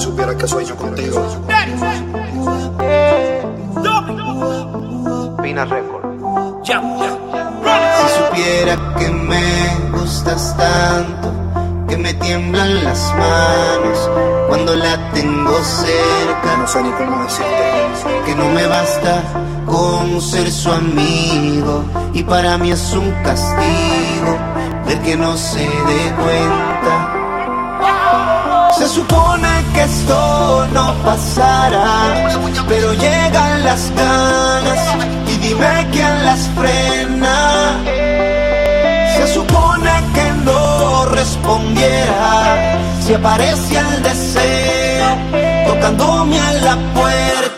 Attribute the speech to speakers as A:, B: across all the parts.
A: supiera que sueño contigo.
B: Pina Record.
C: Si supiera que me gustas tanto, que me tiemblan las manos cuando la tengo cerca.
A: No sé ni cómo decirte.
C: Que no me basta con ser su amigo y para mí es un castigo del que no se dé cuenta. Se supone esto no pasará, pero llegan las ganas y dime quién las frena. Se supone que no respondiera si aparece el deseo tocándome a la puerta.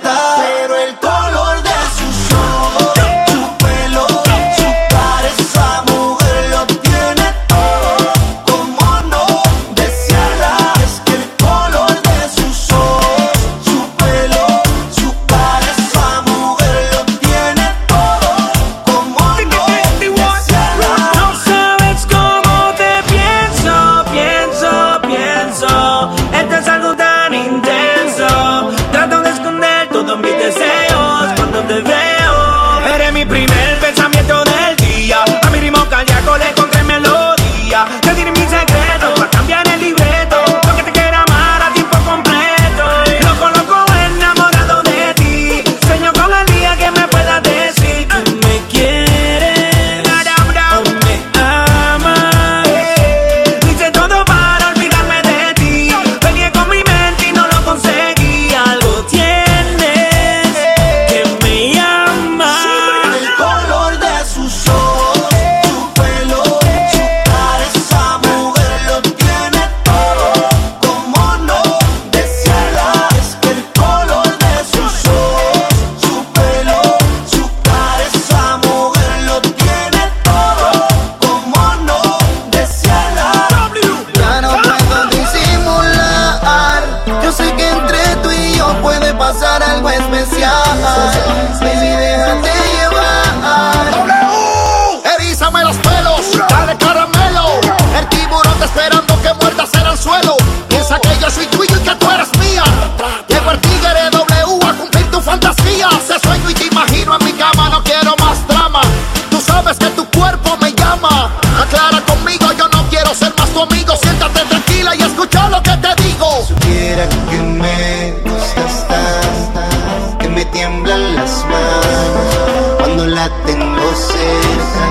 C: siéntate tranquila y escucha lo que
D: te digo. Supiera que me gustas tanto, que me tiemblan las manos cuando la tengo cerca,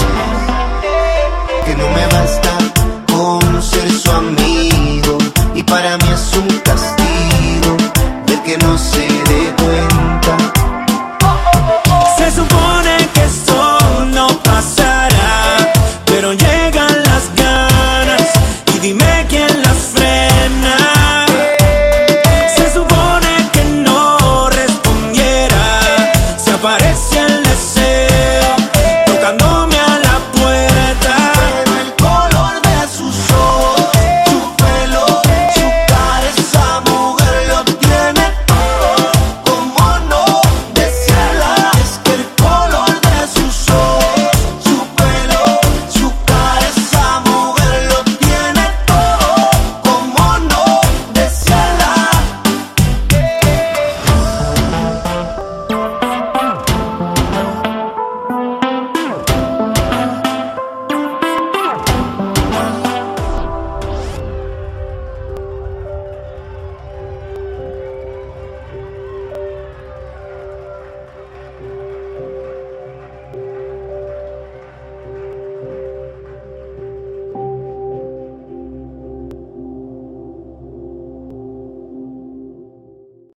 D: que
C: no me basta con ser su amigo y para mí es un castigo ver que no sé.